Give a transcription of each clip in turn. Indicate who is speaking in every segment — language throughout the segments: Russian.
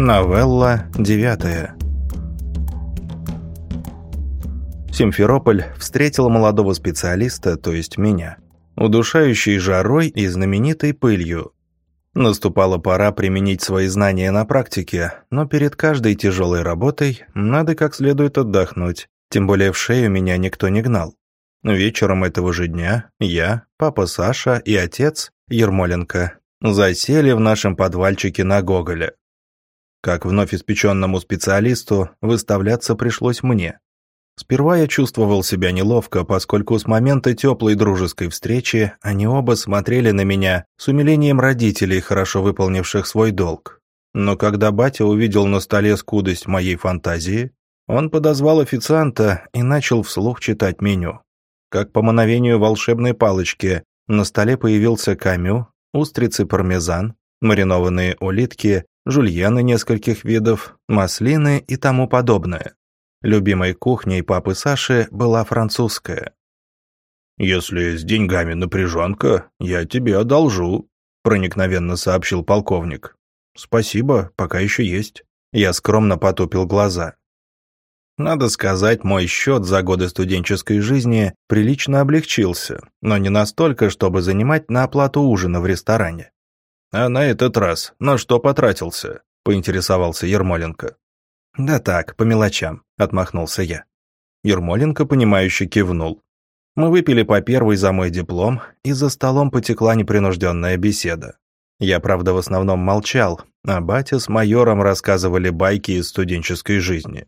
Speaker 1: Новелла девятая. Симферополь встретил молодого специалиста, то есть меня, удушающей жарой и знаменитой пылью. Наступала пора применить свои знания на практике, но перед каждой тяжелой работой надо как следует отдохнуть, тем более в шею меня никто не гнал. Вечером этого же дня я, папа Саша и отец Ермоленко засели в нашем подвальчике на Гоголя. Как вновь испеченному специалисту, выставляться пришлось мне. Сперва я чувствовал себя неловко, поскольку с момента теплой дружеской встречи они оба смотрели на меня с умилением родителей, хорошо выполнивших свой долг. Но когда батя увидел на столе скудость моей фантазии, он подозвал официанта и начал вслух читать меню. Как по мановению волшебной палочки, на столе появился камю, устрицы пармезан, маринованные улитки, жульены нескольких видов, маслины и тому подобное. Любимой кухней папы Саши была французская.
Speaker 2: «Если с деньгами напряженка, я тебе одолжу», — проникновенно сообщил полковник.
Speaker 1: «Спасибо, пока еще есть». Я скромно потупил глаза. Надо сказать, мой счет за годы студенческой жизни прилично облегчился, но не настолько, чтобы занимать на оплату ужина в ресторане.
Speaker 2: «А на этот раз на что потратился?» – поинтересовался Ермоленко.
Speaker 1: «Да так, по мелочам», – отмахнулся я. Ермоленко, понимающе кивнул. Мы выпили по первой за мой диплом, и за столом потекла непринужденная беседа. Я, правда, в основном молчал, а батя с майором рассказывали байки из студенческой жизни.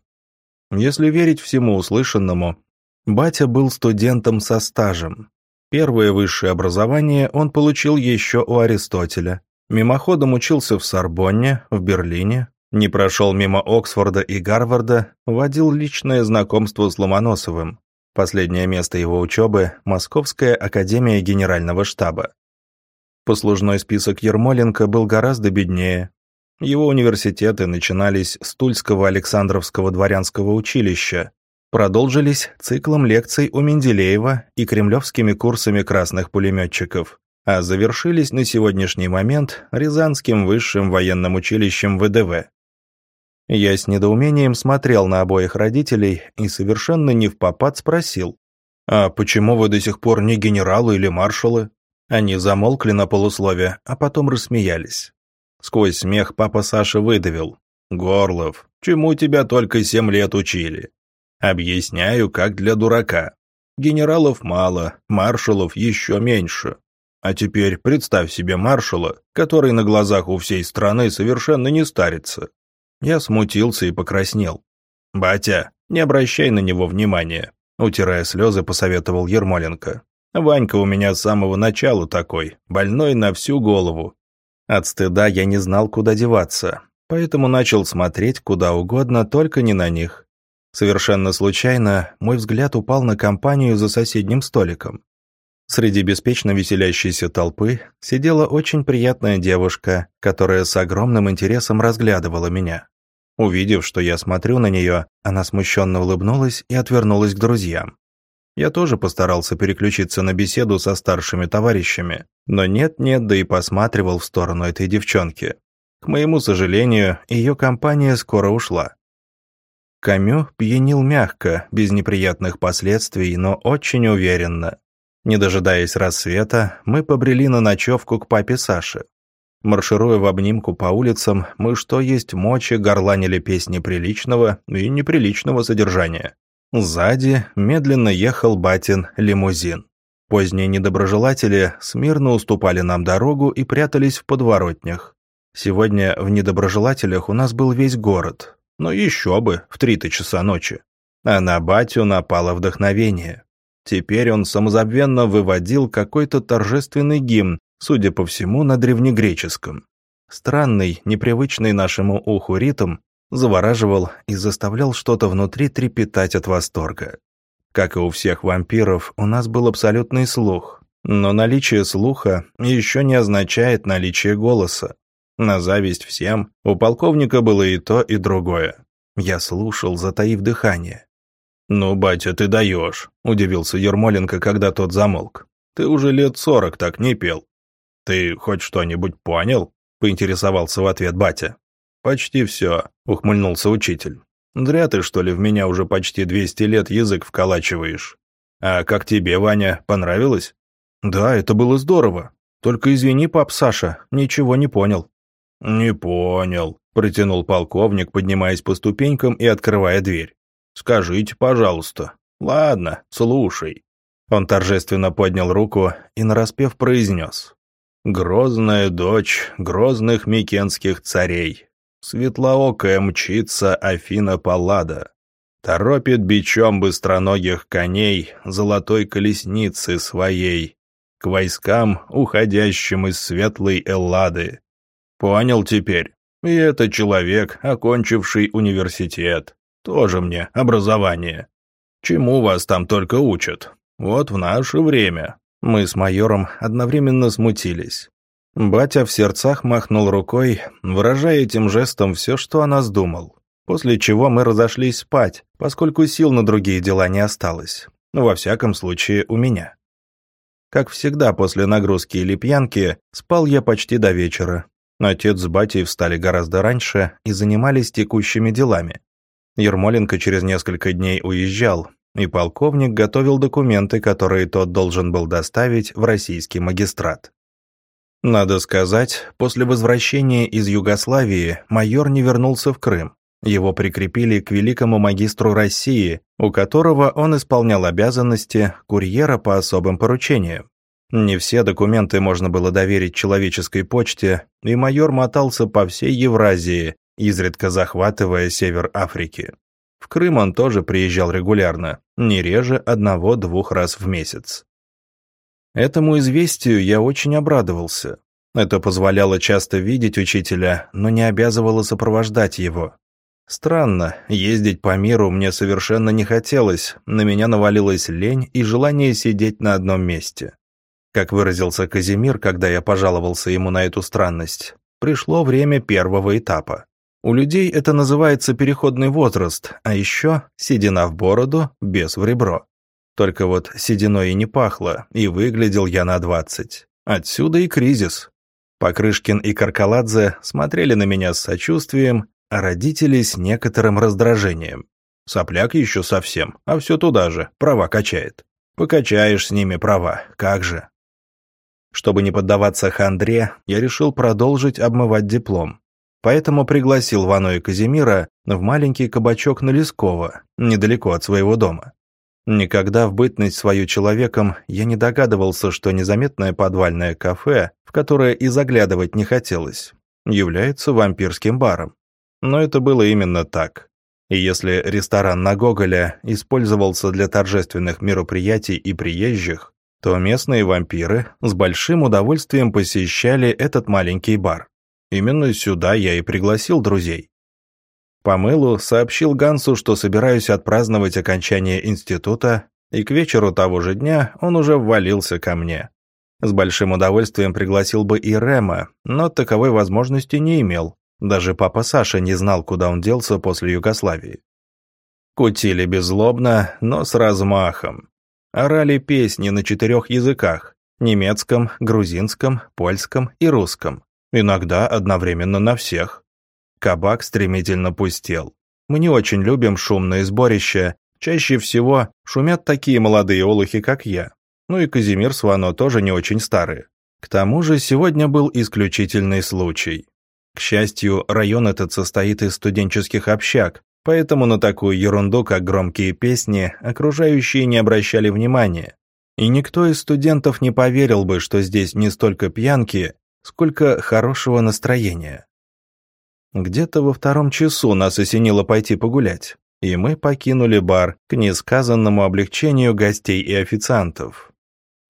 Speaker 1: Если верить всему услышанному, батя был студентом со стажем. Первое высшее образование он получил еще у Аристотеля, Мимоходом учился в Сорбонне, в Берлине, не прошел мимо Оксфорда и Гарварда, водил личное знакомство с Ломоносовым. Последнее место его учебы – Московская академия генерального штаба. Послужной список Ермоленко был гораздо беднее. Его университеты начинались с Тульского Александровского дворянского училища, продолжились циклом лекций у Менделеева и кремлевскими курсами красных пулеметчиков а завершились на сегодняшний момент Рязанским высшим военным училищем ВДВ. Я с недоумением смотрел на обоих родителей и совершенно не в попад спросил, «А почему вы до сих пор не генералы или маршалы?» Они замолкли на полуслове, а потом рассмеялись. Сквозь смех папа Саша выдавил, «Горлов, чему тебя только семь лет учили?» «Объясняю, как для дурака. Генералов мало, маршалов еще меньше. А теперь представь себе маршала, который на глазах у всей страны совершенно не старится. Я смутился и покраснел. «Батя, не обращай на него внимания», — утирая слезы, посоветовал Ермоленко. «Ванька у меня с самого начала такой, больной на всю голову». От стыда я не знал, куда деваться, поэтому начал смотреть куда угодно, только не на них. Совершенно случайно мой взгляд упал на компанию за соседним столиком. Среди беспечно веселящейся толпы сидела очень приятная девушка, которая с огромным интересом разглядывала меня. Увидев, что я смотрю на нее, она смущенно улыбнулась и отвернулась к друзьям. Я тоже постарался переключиться на беседу со старшими товарищами, но нет-нет, да и посматривал в сторону этой девчонки. К моему сожалению, ее компания скоро ушла. Камю пьянил мягко, без неприятных последствий, но очень уверенно. Не дожидаясь рассвета, мы побрели на ночевку к папе Саше. Маршируя в обнимку по улицам, мы что есть мочи горланили песни приличного и неприличного содержания. Сзади медленно ехал батин лимузин. Поздние недоброжелатели смирно уступали нам дорогу и прятались в подворотнях. Сегодня в недоброжелателях у нас был весь город. Но еще бы, в три-то часа ночи. А на батю напало вдохновение. Теперь он самозабвенно выводил какой-то торжественный гимн, судя по всему, на древнегреческом. Странный, непривычный нашему уху ритм завораживал и заставлял что-то внутри трепетать от восторга. Как и у всех вампиров, у нас был абсолютный слух. Но наличие слуха еще не означает наличие голоса. На зависть всем, у полковника было и то, и другое. Я слушал, затаив дыхание.
Speaker 2: «Ну, батя, ты даешь», – удивился Ермоленко, когда тот замолк. «Ты уже лет сорок так не пел». «Ты хоть что-нибудь понял?» – поинтересовался в ответ батя. «Почти все», — ухмыльнулся учитель. «Зря ты, что ли, в меня уже почти 200 лет язык вколачиваешь. А как тебе, Ваня, понравилось?»
Speaker 1: «Да, это было здорово. Только извини, пап Саша, ничего не понял».
Speaker 2: «Не понял», — протянул полковник, поднимаясь по ступенькам и открывая дверь. «Скажите, пожалуйста». «Ладно, слушай». Он торжественно поднял руку и нараспев произнес. «Грозная дочь грозных микенских царей, Светлоокая мчится Афина Паллада, торопит бичом быстроногих коней золотой колесницы своей к войскам, уходящим из светлой Эллады. Понял теперь? И это человек, окончивший университет. Тоже мне образование. Чему вас там только учат? Вот в наше время.
Speaker 1: Мы с майором одновременно смутились. Батя в сердцах махнул рукой, выражая этим жестом все, что о нас думал. После чего мы разошлись спать, поскольку сил на другие дела не осталось. Во всяком случае, у меня. Как всегда после нагрузки или пьянки, спал я почти до вечера. Отец с батей встали гораздо раньше и занимались текущими делами. Ермоленко через несколько дней уезжал, и полковник готовил документы, которые тот должен был доставить в российский магистрат. Надо сказать, после возвращения из Югославии майор не вернулся в Крым. Его прикрепили к великому магистру России, у которого он исполнял обязанности курьера по особым поручениям. Не все документы можно было доверить человеческой почте, и майор мотался по всей Евразии, изредка захватывая север Африки. В Крым он тоже приезжал регулярно, не реже одного-двух раз в месяц. Этому известию я очень обрадовался. Это позволяло часто видеть учителя, но не обязывало сопровождать его. Странно, ездить по миру мне совершенно не хотелось, на меня навалилась лень и желание сидеть на одном месте. Как выразился Казимир, когда я пожаловался ему на эту странность, пришло время первого этапа. У людей это называется переходный возраст, а еще седина в бороду, без в ребро. Только вот сединой и не пахло, и выглядел я на двадцать. Отсюда и кризис. Покрышкин и Каркаладзе смотрели на меня с сочувствием, а родители с некоторым раздражением. Сопляк еще совсем, а все туда же, права качает. Покачаешь с ними права, как же. Чтобы не поддаваться хандре, я решил продолжить обмывать диплом. Поэтому пригласил Вану и Казимира в маленький кабачок на Лесково, недалеко от своего дома. Никогда в бытность свою человеком я не догадывался, что незаметное подвальное кафе, в которое и заглядывать не хотелось, является вампирским баром. Но это было именно так. И если ресторан на Гоголя использовался для торжественных мероприятий и приезжих, то местные вампиры с большим удовольствием посещали этот маленький бар. Именно сюда я и пригласил друзей. По мылу сообщил Гансу, что собираюсь отпраздновать окончание института, и к вечеру того же дня он уже ввалился ко мне. С большим удовольствием пригласил бы и Рема, но таковой возможности не имел. Даже папа Саша не знал, куда он делся после Югославии. Кутили беззлобно, но с размахом. Орали песни на четырех языках – немецком, грузинском, польском и русском. Иногда одновременно на всех. Кабак стремительно пустел. Мы не очень любим шумные сборища. Чаще всего шумят такие молодые олухи, как я. Ну и Казимир с Вано тоже не очень старые. К тому же сегодня был исключительный случай. К счастью, район этот состоит из студенческих общак, поэтому на такую ерунду, как громкие песни, окружающие не обращали внимания. И никто из студентов не поверил бы, что здесь не столько пьянки, сколько хорошего настроения. Где-то во втором часу нас осенило пойти погулять, и мы покинули бар к несказанному облегчению гостей и официантов.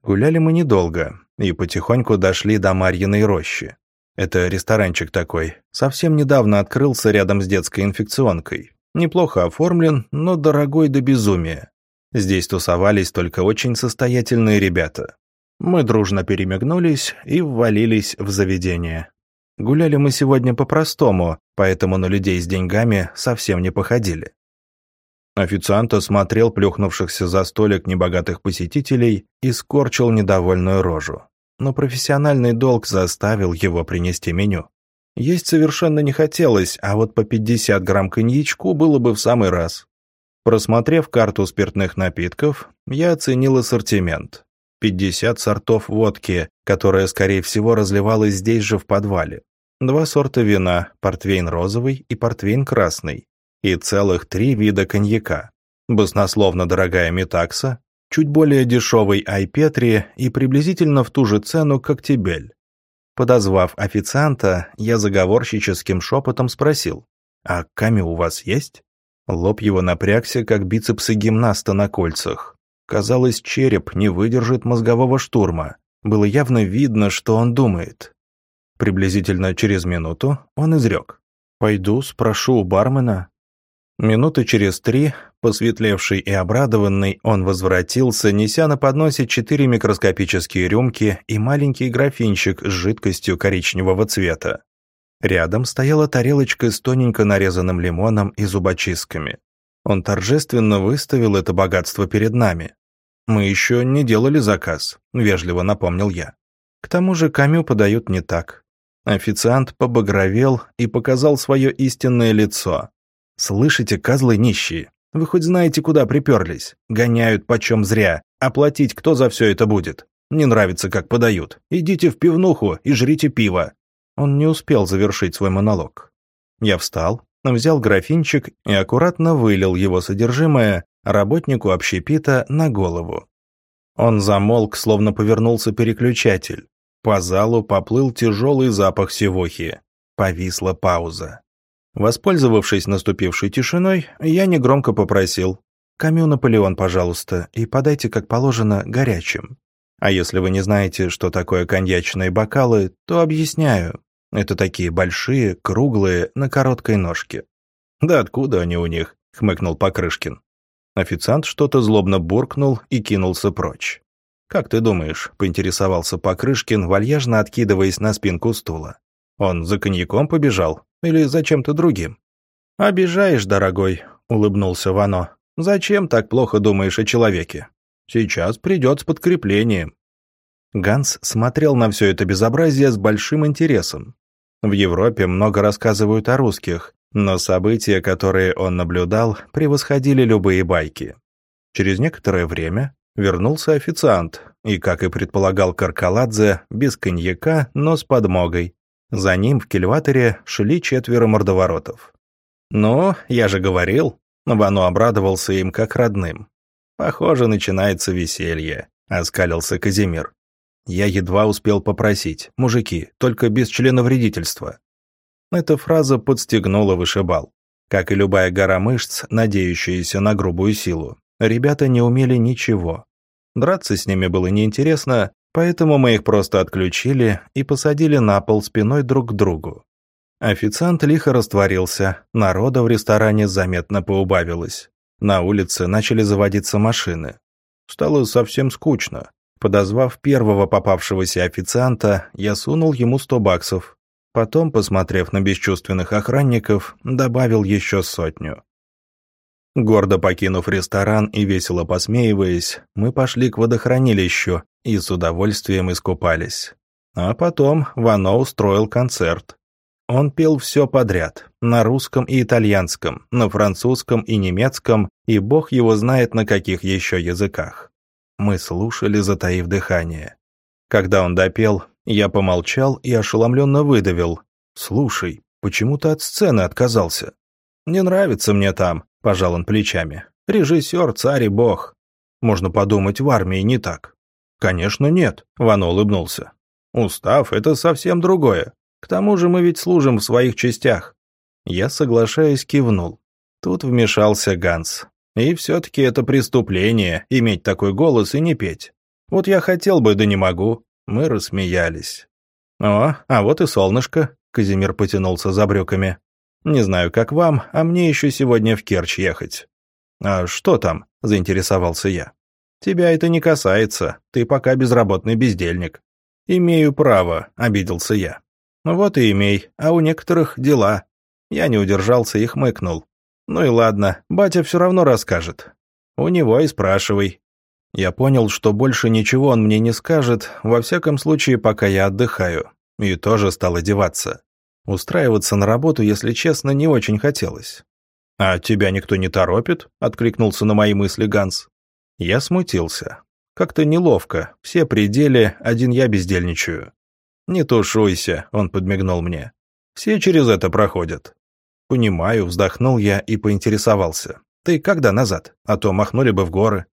Speaker 1: Гуляли мы недолго и потихоньку дошли до Марьиной рощи. Это ресторанчик такой, совсем недавно открылся рядом с детской инфекционкой. Неплохо оформлен, но дорогой до безумия. Здесь тусовались только очень состоятельные ребята. Мы дружно перемигнулись и ввалились в заведение. Гуляли мы сегодня по-простому, поэтому на людей с деньгами совсем не походили. Официант осмотрел плюхнувшихся за столик небогатых посетителей и скорчил недовольную рожу. Но профессиональный долг заставил его принести меню. Есть совершенно не хотелось, а вот по 50 грамм коньячку было бы в самый раз. Просмотрев карту спиртных напитков, я оценил ассортимент. 50 сортов водки, которая, скорее всего, разливалась здесь же в подвале. Два сорта вина, портвейн розовый и портвейн красный. И целых три вида коньяка. Баснословно дорогая метакса, чуть более дешевый айпетри и приблизительно в ту же цену, как Тибель. Подозвав официанта, я заговорщическим шепотом спросил, «А камень у вас есть?» Лоб его напрягся, как бицепсы гимнаста на кольцах. Казалось, череп не выдержит мозгового штурма. Было явно видно, что он думает. Приблизительно через минуту он изрек. «Пойду, спрошу у бармена». Минуты через три, посветлевший и обрадованный, он возвратился, неся на подносе четыре микроскопические рюмки и маленький графинчик с жидкостью коричневого цвета. Рядом стояла тарелочка с тоненько нарезанным лимоном и зубочистками. Он торжественно выставил это богатство перед нами. «Мы еще не делали заказ», — вежливо напомнил я. К тому же камю подают не так. Официант побагровел и показал свое истинное лицо. «Слышите, козлы нищие, вы хоть знаете, куда приперлись? Гоняют почем зря. Оплатить кто за все это будет? Не нравится, как подают. Идите в пивнуху и жрите пиво». Он не успел завершить свой монолог. Я встал, взял графинчик и аккуратно вылил его содержимое работнику общепита на голову. Он замолк, словно повернулся переключатель. По залу поплыл тяжелый запах севохи. Повисла пауза. Воспользовавшись наступившей тишиной, я негромко попросил «Камю Наполеон, пожалуйста, и подайте, как положено, горячим». А если вы не знаете, что такое коньячные бокалы, то объясняю. Это такие большие, круглые, на короткой ножке. «Да откуда они у них?» — хмыкнул Покрышкин. Официант что-то злобно буркнул и кинулся прочь. «Как ты думаешь?» — поинтересовался Покрышкин, вальяжно откидываясь на спинку стула. «Он за коньяком побежал? Или за чем-то другим?» «Обижаешь, дорогой», — улыбнулся Вано. «Зачем так плохо думаешь о человеке? Сейчас придет с подкреплением». Ганс смотрел на все это безобразие с большим интересом. В Европе много рассказывают о русских, но события, которые он наблюдал, превосходили любые байки. Через некоторое время вернулся официант, и, как и предполагал Каркаладзе, без коньяка, но с подмогой. За ним в кильваторе шли четверо мордоворотов. «Ну, я же говорил», — Вану обрадовался им как родным. «Похоже, начинается веселье», — оскалился Казимир. Я едва успел попросить, мужики, только без члена вредительства. Эта фраза подстегнула вышибал. Как и любая гора мышц, надеющаяся на грубую силу, ребята не умели ничего. Драться с ними было неинтересно, поэтому мы их просто отключили и посадили на пол спиной друг к другу. Официант лихо растворился, народа в ресторане заметно поубавилось. На улице начали заводиться машины. Стало совсем скучно. Подозвав первого попавшегося официанта, я сунул ему сто баксов. Потом, посмотрев на бесчувственных охранников, добавил еще сотню. Гордо покинув ресторан и весело посмеиваясь, мы пошли к водохранилищу и с удовольствием искупались. А потом Вано устроил концерт. Он пел все подряд, на русском и итальянском, на французском и немецком, и бог его знает на каких еще языках. Мы слушали, затаив дыхание. Когда он допел, я помолчал и ошеломленно выдавил. «Слушай, почему ты от сцены отказался?» «Не нравится мне там», – пожал он плечами. «Режиссер, царь и бог. Можно подумать, в армии не так». «Конечно нет», – Вано улыбнулся. «Устав – это совсем другое. К тому же мы ведь служим в своих частях». Я, соглашаясь, кивнул. Тут вмешался Ганс. «И все-таки это преступление – иметь такой голос и не петь. Вот я хотел бы, да не могу. Мы рассмеялись. «О, а вот и солнышко», — Казимир потянулся за брюками. «Не знаю, как вам, а мне еще сегодня в Керчь ехать». «А что там?» — заинтересовался я. «Тебя это не касается, ты пока безработный бездельник». «Имею право», — обиделся я. «Вот и имей, а у некоторых дела». Я не удержался и хмыкнул. «Ну и ладно, батя все равно расскажет. У него и спрашивай». Я понял, что больше ничего он мне не скажет, во всяком случае, пока я отдыхаю, и тоже стал одеваться. Устраиваться на работу, если честно, не очень хотелось. «А тебя никто не торопит?» — откликнулся на мои мысли Ганс. Я смутился. Как-то неловко, все пределы, один я бездельничаю. «Не тушуйся», — он подмигнул мне. «Все через это проходят». «Понимаю», — вздохнул я и поинтересовался. «Ты когда назад? А то махнули бы в горы».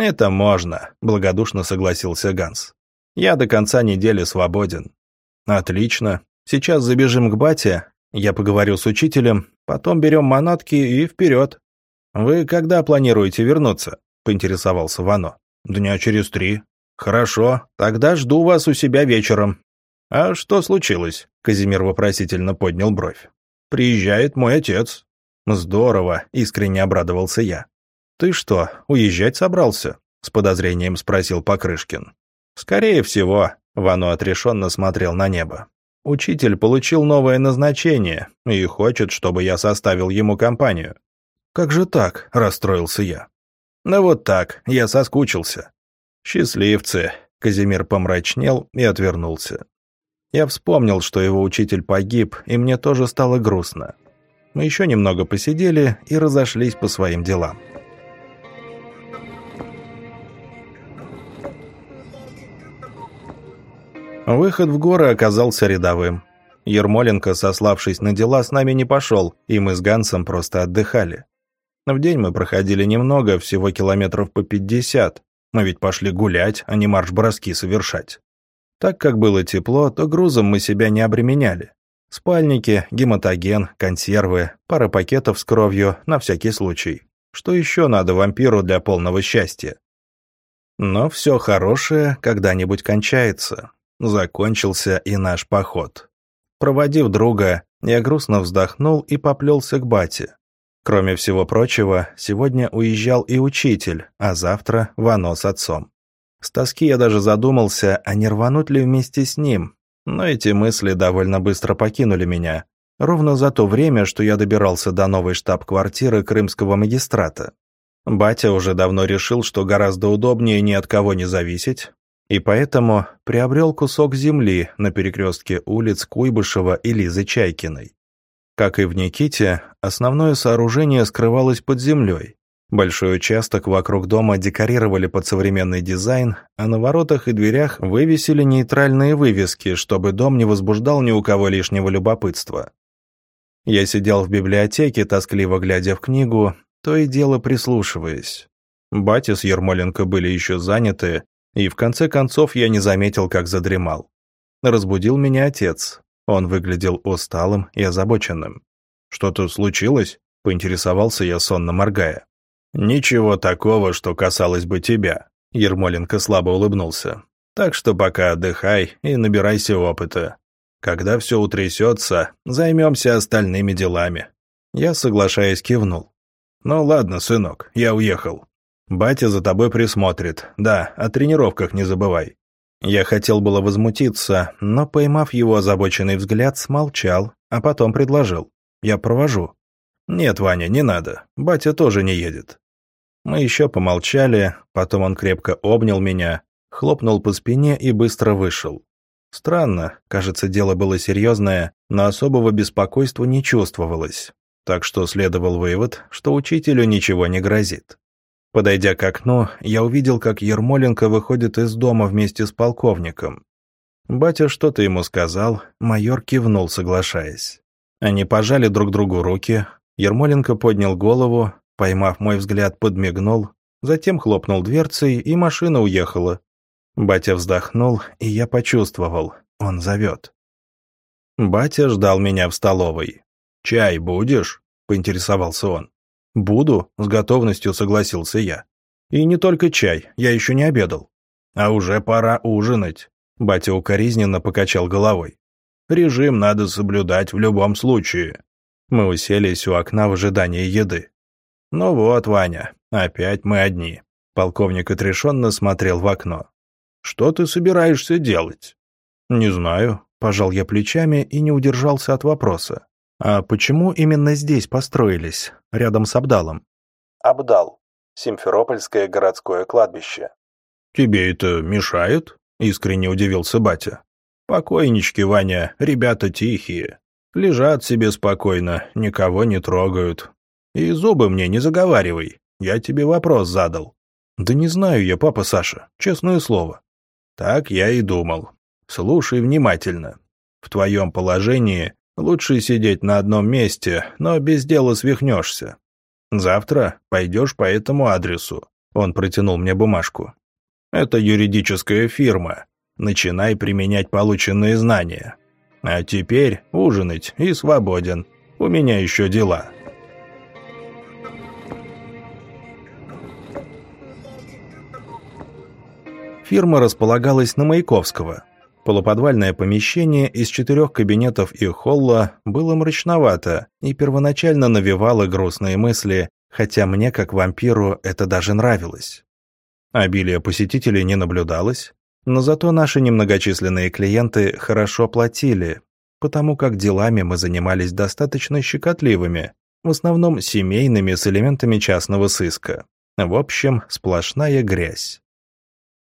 Speaker 1: «Это можно», — благодушно согласился Ганс. «Я до конца недели свободен». «Отлично. Сейчас забежим к бате, я поговорю с учителем, потом берем манатки и вперед». «Вы когда планируете вернуться?» — поинтересовался Вано. «Дня через три». «Хорошо, тогда жду вас у себя вечером». «А что случилось?» — Казимир вопросительно поднял бровь. «Приезжает мой отец». «Здорово», — искренне обрадовался я. «Ты что, уезжать собрался?» — с подозрением спросил Покрышкин. «Скорее всего», — Вано отрешенно смотрел на небо. «Учитель получил новое назначение и хочет, чтобы я составил ему компанию». «Как же так?» — расстроился я. «Да вот так, я соскучился». «Счастливцы», — Казимир помрачнел и отвернулся. Я вспомнил, что его учитель погиб, и мне тоже стало грустно. Мы еще немного посидели и разошлись по своим делам. Выход в горы оказался рядовым. Ермоленко, сославшись на дела, с нами не пошел, и мы с Гансом просто отдыхали. В день мы проходили немного, всего километров по 50. Мы ведь пошли гулять, а не марш-броски совершать. Так как было тепло, то грузом мы себя не обременяли. Спальники, гематоген, консервы, пара пакетов с кровью на всякий случай. Что еще надо вампиру для полного счастья? Но все хорошее когда-нибудь кончается. Закончился и наш поход. Проводив друга, я грустно вздохнул и поплелся к бате. Кроме всего прочего, сегодня уезжал и учитель, а завтра Вано с отцом. С тоски я даже задумался, а не рвануть ли вместе с ним, но эти мысли довольно быстро покинули меня, ровно за то время, что я добирался до новой штаб-квартиры крымского магистрата. Батя уже давно решил, что гораздо удобнее ни от кого не зависеть, и поэтому приобрел кусок земли на перекрестке улиц Куйбышева и Лизы Чайкиной. Как и в Никите, основное сооружение скрывалось под землей. Большой участок вокруг дома декорировали под современный дизайн, а на воротах и дверях вывесили нейтральные вывески, чтобы дом не возбуждал ни у кого лишнего любопытства. Я сидел в библиотеке, тоскливо глядя в книгу, то и дело прислушиваясь. Батя с Ермоленко были еще заняты, и в конце концов я не заметил, как задремал. Разбудил меня отец, он выглядел усталым и озабоченным. «Что-то случилось?» — поинтересовался я, сонно моргая. «Ничего такого, что касалось бы тебя», — Ермоленко слабо улыбнулся. «Так что пока отдыхай и набирайся опыта. Когда все утрясется, займемся остальными делами». Я, соглашаясь, кивнул. «Ну ладно, сынок, я уехал. Батя за тобой присмотрит. Да, о тренировках не забывай. Я хотел было возмутиться, но, поймав его озабоченный взгляд, смолчал, а потом предложил. «Я провожу». «Нет, Ваня, не надо. Батя тоже не едет». Мы еще помолчали, потом он крепко обнял меня, хлопнул по спине и быстро вышел. Странно, кажется, дело было серьезное, но особого беспокойства не чувствовалось. Так что следовал вывод, что учителю ничего не грозит. Подойдя к окну, я увидел, как Ермоленко выходит из дома вместе с полковником. Батя что-то ему сказал, майор кивнул, соглашаясь. Они пожали друг другу руки, Ермоленко поднял голову, поймав мой взгляд, подмигнул, затем хлопнул дверцей, и машина уехала. Батя вздохнул, и я почувствовал, он зовет. Батя ждал меня в столовой. «Чай будешь?» — поинтересовался он. «Буду», — с готовностью согласился я. «И не только чай, я еще не обедал». «А уже пора ужинать», — батя укоризненно покачал головой. «Режим надо соблюдать в любом случае». Мы уселись у окна в ожидании еды. «Ну вот, Ваня, опять мы одни». Полковник отрешенно смотрел в окно. «Что ты собираешься делать?» «Не знаю», — пожал я плечами и не удержался от вопроса. «А почему именно здесь построились, рядом с Абдалом?» «Абдал. Симферопольское городское кладбище». «Тебе это мешает?» — искренне удивился батя. «Покойнички, Ваня, ребята тихие.
Speaker 2: Лежат себе спокойно, никого не трогают. И зубы мне не заговаривай, я тебе вопрос задал».
Speaker 1: «Да не знаю я, папа Саша, честное слово».
Speaker 2: «Так я и думал. Слушай внимательно. В твоем положении лучше сидеть на одном месте, но без дела свихнешься. Завтра пойдешь по этому адресу». Он протянул мне бумажку. «Это юридическая фирма. Начинай применять полученные знания. А теперь ужинать и свободен. У меня еще дела».
Speaker 1: Фирма располагалась на Маяковского. Полуподвальное помещение из четырех кабинетов и холла было мрачновато и первоначально навевало грустные мысли, хотя мне, как вампиру, это даже нравилось. Обилие посетителей не наблюдалось, но зато наши немногочисленные клиенты хорошо платили, потому как делами мы занимались достаточно щекотливыми, в основном семейными с элементами частного сыска. В общем, сплошная грязь.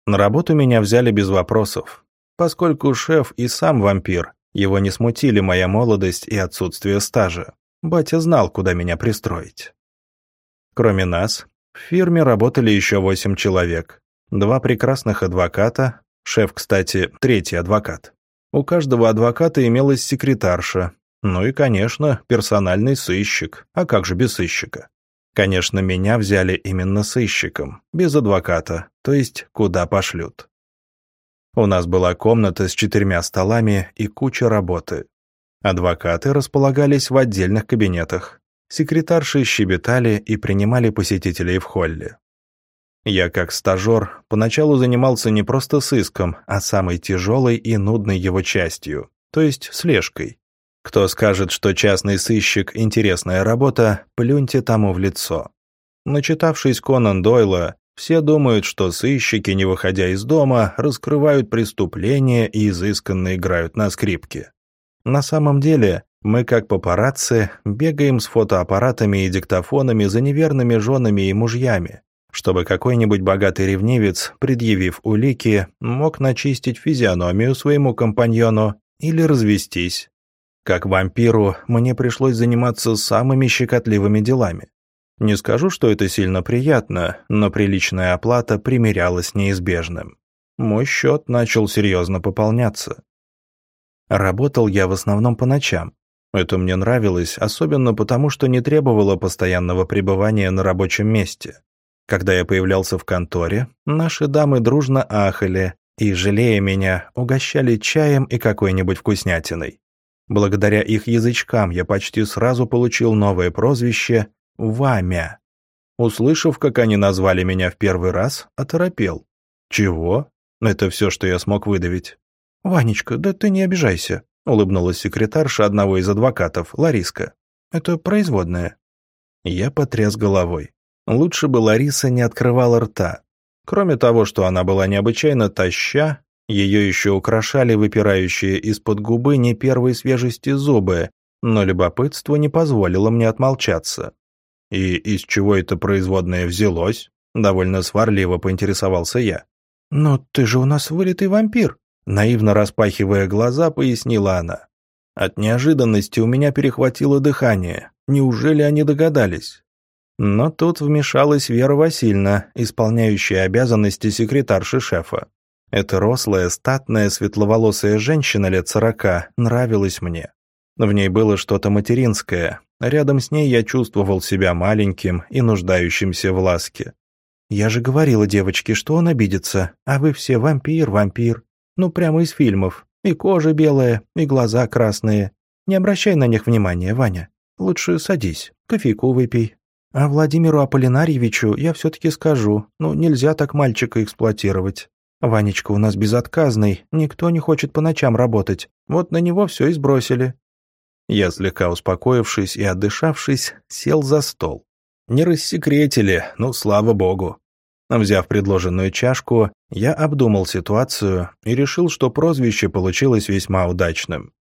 Speaker 1: На работу меня взяли без вопросов, поскольку шеф и сам вампир, его не смутили моя молодость и отсутствие стажа. Батя знал, куда меня пристроить. Кроме нас, в фирме работали еще восемь человек. Два прекрасных адвоката, шеф, кстати, третий адвокат. У каждого адвоката имелась секретарша, ну и, конечно, персональный сыщик, а как же без сыщика? Конечно, меня взяли именно сыщиком, без адвоката, то есть куда пошлют. У нас была комната с четырьмя столами и куча работы. Адвокаты располагались в отдельных кабинетах. Секретарши щебетали и принимали посетителей в холле. Я, как стажер, поначалу занимался не просто сыском, а самой тяжелой и нудной его частью, то есть слежкой. Кто скажет, что частный сыщик – интересная работа, плюньте тому в лицо. Начитавшись Конан Дойла, все думают, что сыщики, не выходя из дома, раскрывают преступления и изысканно играют на скрипке. На самом деле, мы, как папарацци, бегаем с фотоаппаратами и диктофонами за неверными женами и мужьями, чтобы какой-нибудь богатый ревнивец, предъявив улики, мог начистить физиономию своему компаньону или развестись, как вампиру мне пришлось заниматься самыми щекотливыми делами. Не скажу, что это сильно приятно, но приличная оплата примерялась неизбежным. Мой счет начал серьезно пополняться. Работал я в основном по ночам. Это мне нравилось, особенно потому, что не требовало постоянного пребывания на рабочем месте. Когда я появлялся в конторе, наши дамы дружно ахали и, жалея меня, угощали чаем и какой-нибудь вкуснятиной. Благодаря их язычкам я почти сразу получил новое прозвище «Вамя». Услышав, как они назвали меня в первый раз, оторопел. «Чего?» Это все, что я смог выдавить. «Ванечка, да ты не обижайся», — улыбнулась секретарша одного из адвокатов, Лариска. «Это производная». Я потряс головой. Лучше бы Лариса не открывала рта. Кроме того, что она была необычайно таща, ее еще украшали выпирающие из-под губы не первой свежести зубы, но любопытство не позволило мне отмолчаться. «И из чего это производное взялось?» — довольно сварливо поинтересовался я. «Но ты же у нас вылитый вампир», — наивно распахивая глаза, пояснила она. От неожиданности у меня перехватило дыхание. Неужели они догадались? Но тут вмешалась Вера Васильевна, исполняющая обязанности секретарши шефа. Эта рослая, статная, светловолосая женщина лет сорока нравилась мне. В ней было что-то материнское. Рядом с ней я чувствовал себя маленьким и нуждающимся в ласке. «Я же говорила девочке, что он обидится, а вы все вампир, вампир. Ну, прямо из фильмов. И кожа белая, и глаза красные. Не обращай на них внимания, Ваня. Лучше садись, кофейку выпей. А Владимиру Аполлинарьевичу я все-таки скажу, ну, нельзя так мальчика эксплуатировать. Ванечка у нас безотказный, никто не хочет по ночам работать. Вот на него все и сбросили». Я, слегка успокоившись и отдышавшись, сел за стол. Не рассекретили, ну, слава богу. Взяв предложенную чашку, я обдумал ситуацию и решил, что прозвище получилось весьма удачным.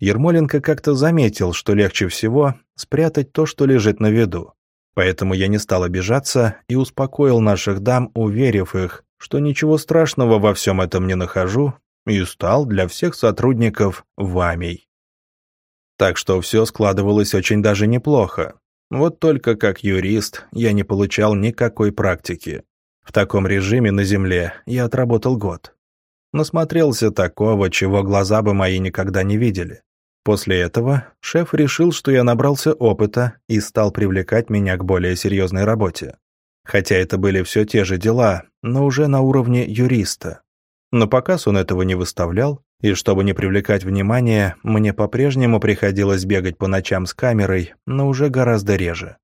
Speaker 1: Ермоленко как-то заметил, что легче всего спрятать то, что лежит на виду. Поэтому я не стал обижаться и успокоил наших дам, уверив их, что ничего страшного во всем этом не нахожу и стал для всех сотрудников вамей. Так что все складывалось очень даже неплохо. Вот только как юрист я не получал никакой практики. В таком режиме на Земле я отработал год. Насмотрелся такого, чего глаза бы мои никогда не видели. После этого шеф решил, что я набрался опыта и стал привлекать меня к более серьезной работе. Хотя это были все те же дела, но уже на уровне юриста. Но показ он этого не выставлял, и чтобы не привлекать внимание, мне по-прежнему приходилось бегать по ночам с камерой, но уже гораздо реже.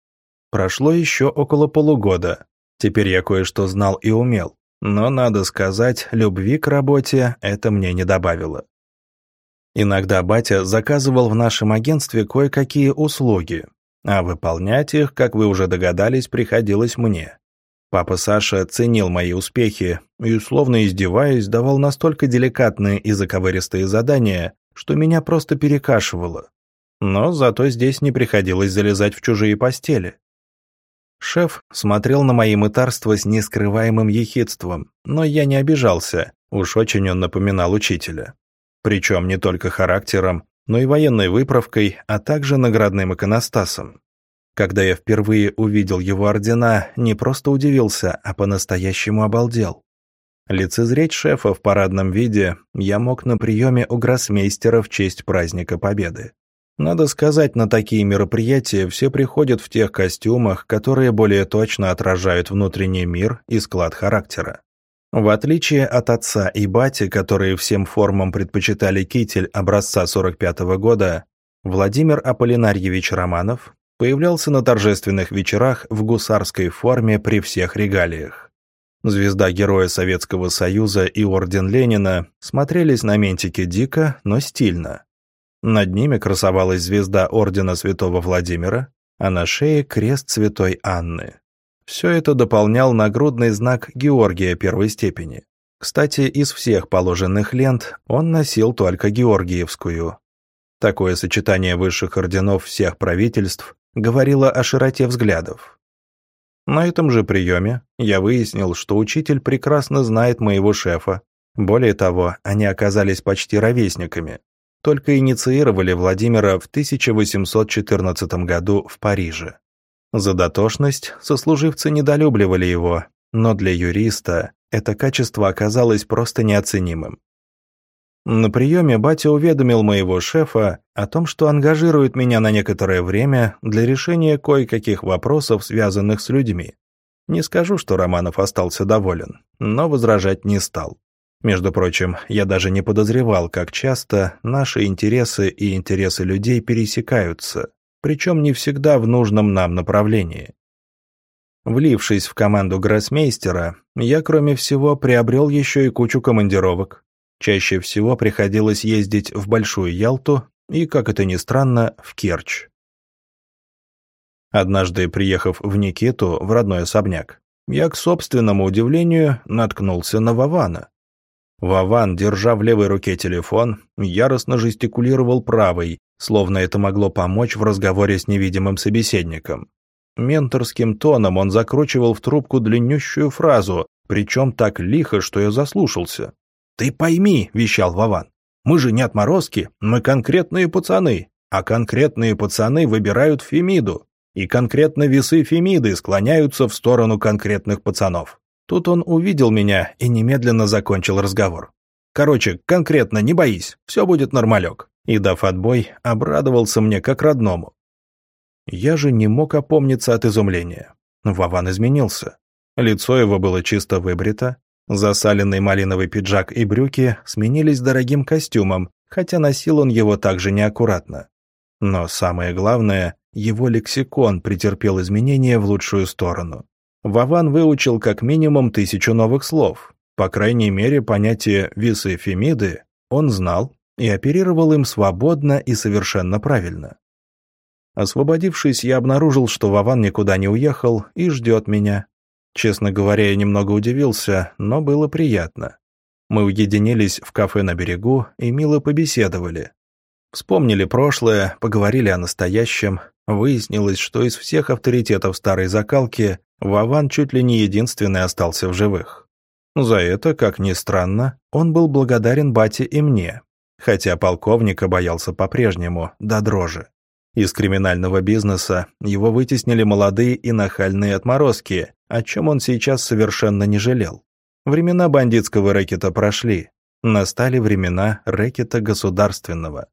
Speaker 1: Прошло еще около полугода. Теперь я кое-что знал и умел. Но, надо сказать, любви к работе это мне не добавило. Иногда батя заказывал в нашем агентстве кое-какие услуги, а выполнять их, как вы уже догадались, приходилось мне. Папа Саша ценил мои успехи и, условно издеваясь, давал настолько деликатные и заковыристые задания, что меня просто перекашивало. Но зато здесь не приходилось залезать в чужие постели. Шеф смотрел на мои мытарства с нескрываемым ехидством, но я не обижался, уж очень он напоминал учителя. Причем не только характером, но и военной выправкой, а также наградным иконостасом. Когда я впервые увидел его ордена, не просто удивился, а по-настоящему обалдел. Лицезреть шефа в парадном виде я мог на приеме у гроссмейстера в честь праздника Победы. Надо сказать, на такие мероприятия все приходят в тех костюмах, которые более точно отражают внутренний мир и склад характера. В отличие от отца и бати, которые всем формам предпочитали китель образца 45 -го года, Владимир Аполлинарьевич Романов появлялся на торжественных вечерах в гусарской форме при всех регалиях. Звезда Героя Советского Союза и Орден Ленина смотрелись на ментике дико, но стильно. Над ними красовалась звезда Ордена Святого Владимира, а на шее крест Святой Анны. Все это дополнял нагрудный знак Георгия первой степени. Кстати, из всех положенных лент он носил только Георгиевскую. Такое сочетание высших орденов всех правительств говорило о широте взглядов. На этом же приеме я выяснил, что учитель прекрасно знает моего шефа. Более того, они оказались почти ровесниками. Только инициировали Владимира в 1814 году в Париже. За дотошность сослуживцы недолюбливали его, но для юриста это качество оказалось просто неоценимым. На приеме батя уведомил моего шефа о том, что ангажирует меня на некоторое время для решения кое-каких вопросов, связанных с людьми. Не скажу, что Романов остался доволен, но возражать не стал. Между прочим, я даже не подозревал, как часто наши интересы и интересы людей пересекаются, причем не всегда в нужном нам направлении. Влившись в команду гроссмейстера, я, кроме всего, приобрел еще и кучу командировок. Чаще всего приходилось ездить в Большую Ялту и, как это ни странно, в Керчь. Однажды, приехав в Никиту, в родной особняк, я, к собственному удивлению, наткнулся на Вована. Вован, держа в левой руке телефон, яростно жестикулировал правой, словно это могло помочь в разговоре с невидимым собеседником. Менторским тоном он закручивал в трубку длиннющую фразу, причем так лихо, что я заслушался. «Ты пойми», — вещал Вован, — «мы же не отморозки, мы конкретные пацаны, а конкретные пацаны выбирают Фемиду, и конкретно весы Фемиды склоняются в сторону конкретных пацанов». Тут он увидел меня и немедленно закончил разговор. «Короче, конкретно не боись, все будет нормалек» и, дав отбой, обрадовался мне как родному. Я же не мог опомниться от изумления. Вован изменился. Лицо его было чисто выбрито, засаленный малиновый пиджак и брюки сменились дорогим костюмом, хотя носил он его также неаккуратно. Но самое главное, его лексикон претерпел изменения в лучшую сторону. Вован выучил как минимум тысячу новых слов. По крайней мере, понятие «весы Фемиды» он знал и оперировал им свободно и совершенно правильно. Освободившись, я обнаружил, что Вован никуда не уехал и ждет меня. Честно говоря, я немного удивился, но было приятно. Мы уединились в кафе на берегу и мило побеседовали. Вспомнили прошлое, поговорили о настоящем. Выяснилось, что из всех авторитетов старой закалки Вован чуть ли не единственный остался в живых. За это, как ни странно, он был благодарен бате и мне, хотя полковника боялся по-прежнему, до дрожи. Из криминального бизнеса его вытеснили молодые и нахальные отморозки, о чем он сейчас совершенно не жалел. Времена бандитского рэкета прошли, настали времена рэкета государственного.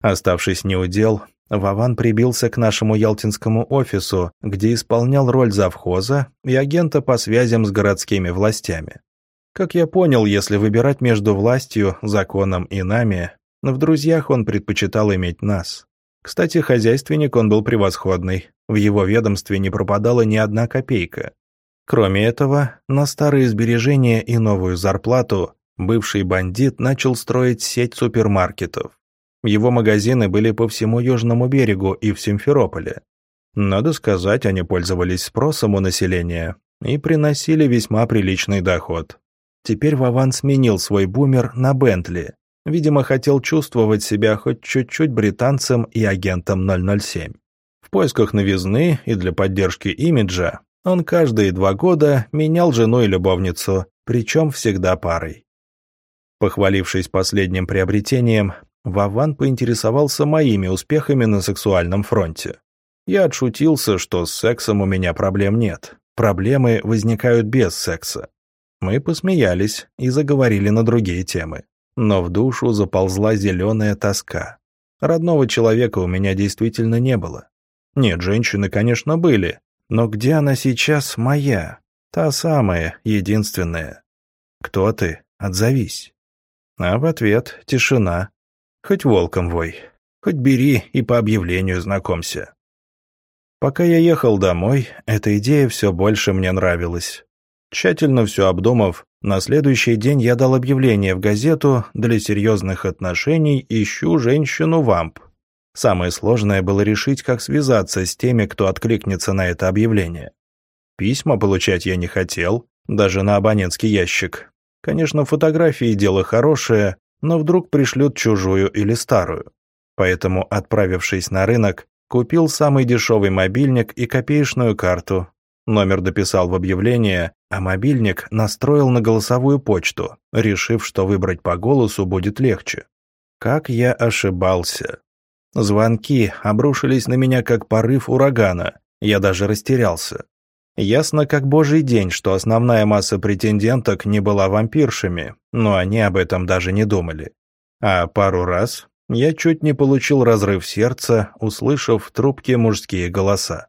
Speaker 1: Оставшись неудел, Вован прибился к нашему ялтинскому офису, где исполнял роль завхоза и агента по связям с городскими властями. Как я понял, если выбирать между властью, законом и нами, в друзьях он предпочитал иметь нас. Кстати, хозяйственник он был превосходный, в его ведомстве не пропадала ни одна копейка. Кроме этого, на старые сбережения и новую зарплату бывший бандит начал строить сеть супермаркетов. Его магазины были по всему Южному берегу и в Симферополе. Надо сказать, они пользовались спросом у населения и приносили весьма приличный доход. Теперь Вован сменил свой бумер на Бентли, Видимо, хотел чувствовать себя хоть чуть-чуть британцем и агентом 007. В поисках новизны и для поддержки имиджа он каждые два года менял жену и любовницу, причем всегда парой. Похвалившись последним приобретением, Вован поинтересовался моими успехами на сексуальном фронте. Я отшутился, что с сексом у меня проблем нет. Проблемы возникают без секса. Мы посмеялись и заговорили на другие темы но в душу заползла зеленая тоска. Родного человека у меня действительно не было. Нет, женщины, конечно, были, но где она сейчас моя? Та самая, единственная. Кто ты? Отзовись. А в ответ тишина. Хоть волком вой, хоть бери и по объявлению знакомься. Пока я ехал домой, эта идея все больше мне нравилась. Тщательно все обдумав, на следующий день я дал объявление в газету «Для серьезных отношений ищу женщину-вамп». Самое сложное было решить, как связаться с теми, кто откликнется на это объявление. Письма получать я не хотел, даже на абонентский ящик. Конечно, фотографии – дело хорошее, но вдруг пришлют чужую или старую. Поэтому, отправившись на рынок, купил самый дешевый мобильник и копеечную карту, Номер дописал в объявление, а мобильник настроил на голосовую почту, решив, что выбрать по голосу будет легче. Как я ошибался. Звонки обрушились на меня как порыв урагана, я даже растерялся. Ясно как божий день, что основная масса претенденток не была вампиршами, но они об этом даже не думали. А пару раз я чуть не получил разрыв сердца, услышав в трубке мужские голоса.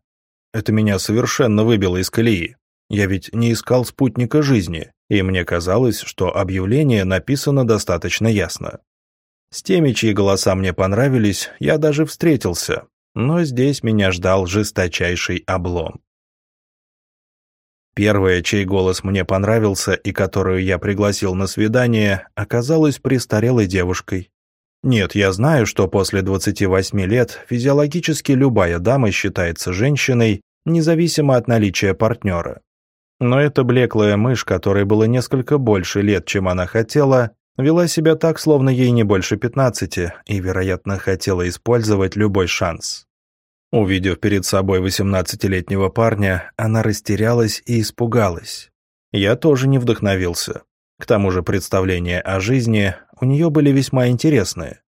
Speaker 1: Это меня совершенно выбило из колеи. Я ведь не искал спутника жизни, и мне казалось, что объявление написано достаточно ясно. С теми, чьи голоса мне понравились, я даже встретился, но здесь меня ждал жесточайший облом. Первая, чей голос мне понравился и которую я пригласил на свидание, оказалась престарелой девушкой. Нет, я знаю, что после 28 лет физиологически любая дама считается женщиной, независимо от наличия партнера. Но эта блеклая мышь, которой было несколько больше лет, чем она хотела, вела себя так, словно ей не больше 15, и, вероятно, хотела использовать любой шанс. Увидев перед собой 18-летнего парня, она растерялась и испугалась. Я тоже не вдохновился. К тому же представления о жизни у нее были весьма интересные.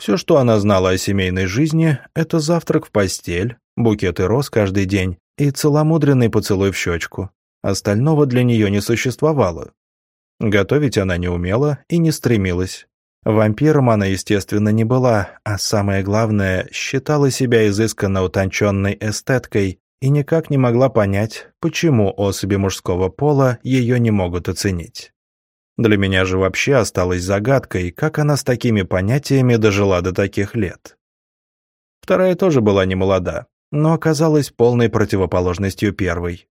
Speaker 1: Все, что она знала о семейной жизни, это завтрак в постель, букеты роз каждый день и целомудренный поцелуй в щечку. Остального для нее не существовало. Готовить она не умела и не стремилась. Вампиром она, естественно, не была, а самое главное, считала себя изысканно утонченной эстеткой и никак не могла понять, почему особи мужского пола ее не могут оценить. Для меня же вообще осталось загадкой, как она с такими понятиями дожила до таких лет. Вторая тоже была не молода, но оказалась полной противоположностью первой.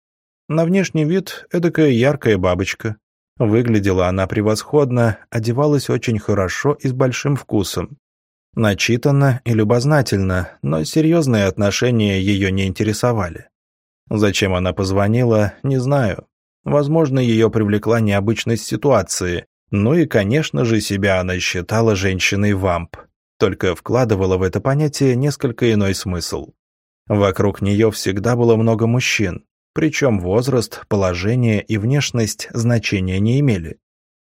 Speaker 1: На внешний вид эдакая яркая бабочка. Выглядела она превосходно, одевалась очень хорошо и с большим вкусом. Начитанно и любознательно, но серьезные отношения ее не интересовали. Зачем она позвонила, не знаю. Возможно, ее привлекла необычность ситуации, ну и, конечно же, себя она считала женщиной-вамп, только вкладывала в это понятие несколько иной смысл. Вокруг нее всегда было много мужчин, причем возраст, положение и внешность значения не имели.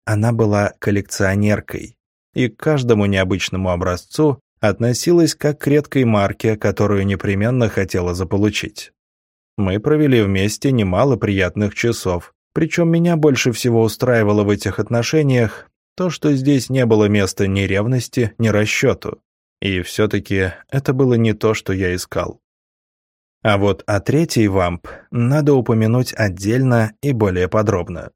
Speaker 1: Она была коллекционеркой. и к каждому необычному образцу относилась как к редкой марке, которую непременно хотела заполучить. Мы провели вместе немало приятных часов, причем меня больше всего устраивало в этих отношениях то, что здесь не было места ни ревности, ни расчету. И все-таки это было не то, что я искал. А вот о третьей вамп надо упомянуть отдельно и более подробно.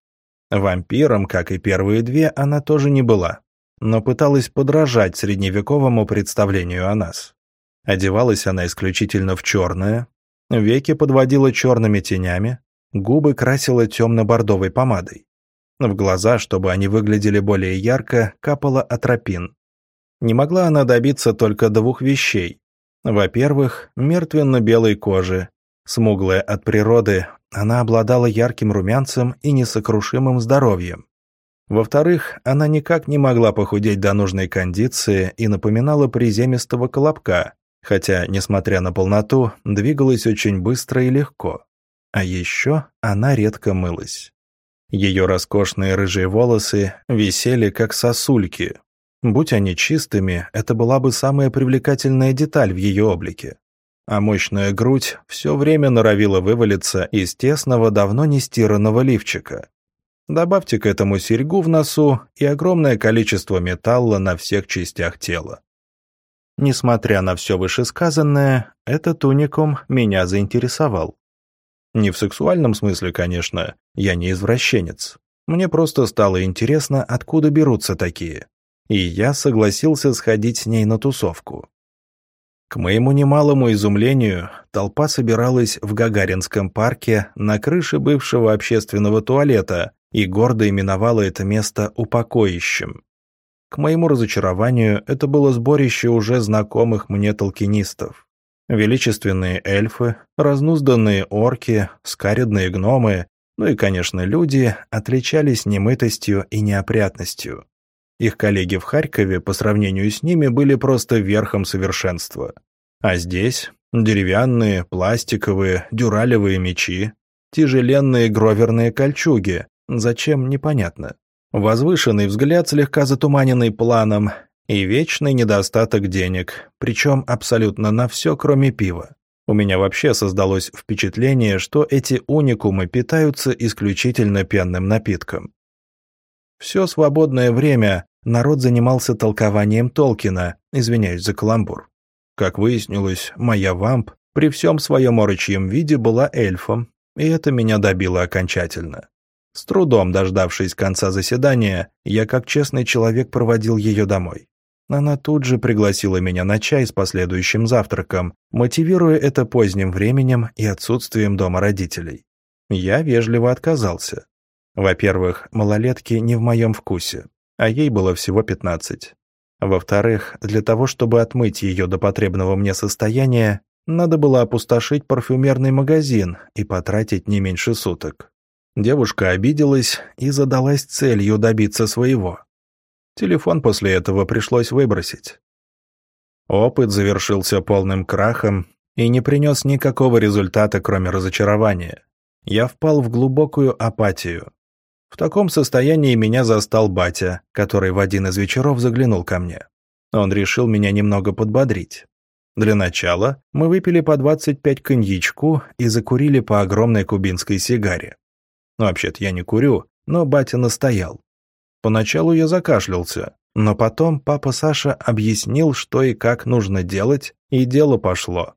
Speaker 1: Вампиром, как и первые две, она тоже не была, но пыталась подражать средневековому представлению о нас. Одевалась она исключительно в черное, веки подводила черными тенями, губы красила темно-бордовой помадой. В глаза, чтобы они выглядели более ярко, капала атропин. Не могла она добиться только двух вещей. Во-первых, мертвенно-белой кожи. Смуглая от природы, она обладала ярким румянцем и несокрушимым здоровьем. Во-вторых, она никак не могла похудеть до нужной кондиции и напоминала приземистого колобка, хотя, несмотря на полноту, двигалась очень быстро и легко. А еще она редко мылась. Ее роскошные рыжие волосы висели как сосульки. Будь они чистыми, это была бы самая привлекательная деталь в ее облике. А мощная грудь все время норовила вывалиться из тесного, давно не стиранного лифчика. Добавьте к этому серьгу в носу и огромное количество металла на всех частях тела. Несмотря на все вышесказанное, этот уникум меня заинтересовал. Не в сексуальном смысле, конечно, я не извращенец. Мне просто стало интересно, откуда берутся такие. И я согласился сходить с ней на тусовку. К моему немалому изумлению, толпа собиралась в Гагаринском парке на крыше бывшего общественного туалета и гордо именовала это место упокоищем. К моему разочарованию, это было сборище уже знакомых мне толкинистов. Величественные эльфы, разнузданные орки, скаридные гномы, ну и, конечно, люди отличались немытостью и неопрятностью. Их коллеги в Харькове по сравнению с ними были просто верхом совершенства. А здесь деревянные, пластиковые, дюралевые мечи, тяжеленные гроверные кольчуги, зачем непонятно. Возвышенный взгляд, слегка затуманенный планом, и вечный недостаток денег, причем абсолютно на все, кроме пива. У меня вообще создалось впечатление, что эти уникумы питаются исключительно пенным напитком. Все свободное время народ занимался толкованием Толкина, извиняюсь за каламбур. Как выяснилось, моя вамп при всем своем орочьем виде была эльфом, и это меня добило окончательно. С трудом дождавшись конца заседания, я как честный человек проводил ее домой. Она тут же пригласила меня на чай с последующим завтраком, мотивируя это поздним временем и отсутствием дома родителей. Я вежливо отказался. Во-первых, малолетки не в моем вкусе, а ей было всего 15. Во-вторых, для того, чтобы отмыть ее до потребного мне состояния, надо было опустошить парфюмерный магазин и потратить не меньше суток. Девушка обиделась и задалась целью добиться своего. Телефон после этого пришлось выбросить. Опыт завершился полным крахом и не принес никакого результата, кроме разочарования. Я впал в глубокую апатию. В таком состоянии меня застал батя, который в один из вечеров заглянул ко мне. Он решил меня немного подбодрить. Для начала мы выпили по 25 коньячку и закурили по огромной кубинской сигаре. Ну, вообще-то я не курю, но батя настоял. Поначалу я закашлялся, но потом папа Саша объяснил, что и как нужно делать, и дело пошло.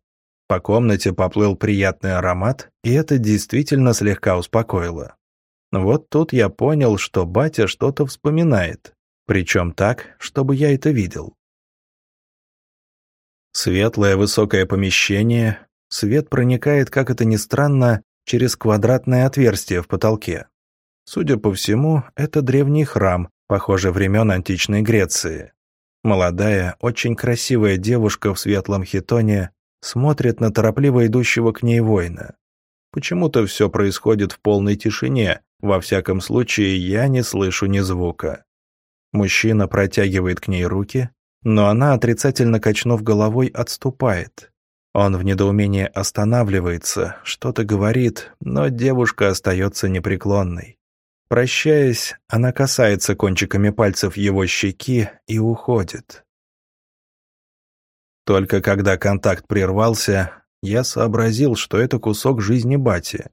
Speaker 1: По комнате поплыл приятный аромат, и это действительно слегка успокоило. Вот тут я понял, что батя что-то вспоминает, причем так, чтобы я это видел. Светлое высокое помещение, свет проникает, как это ни странно, через квадратное отверстие в потолке. Судя по всему, это древний храм, похоже, времен античной Греции. Молодая, очень красивая девушка в светлом хитоне смотрит на торопливо идущего к ней воина. Почему-то все происходит в полной тишине, во всяком случае я не слышу ни звука. Мужчина протягивает к ней руки, но она, отрицательно качнув головой, отступает. Он в недоумении останавливается, что-то говорит, но девушка остается непреклонной. Прощаясь, она касается кончиками пальцев его щеки и уходит. Только когда контакт прервался, я сообразил, что это кусок жизни Бати.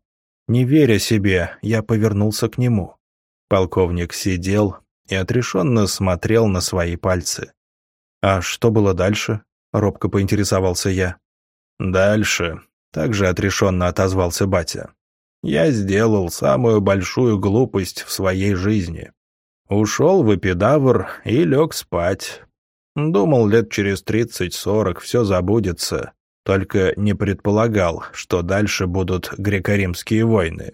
Speaker 1: Не веря себе, я повернулся к нему. Полковник сидел и отрешенно смотрел на свои пальцы. «А что было дальше?» — робко поинтересовался я. «Дальше», — также отрешенно отозвался батя. «Я сделал самую большую глупость в своей жизни. Ушел в эпидавр и лег спать. Думал, лет через тридцать-сорок все забудется, только не предполагал, что дальше будут греко-римские войны.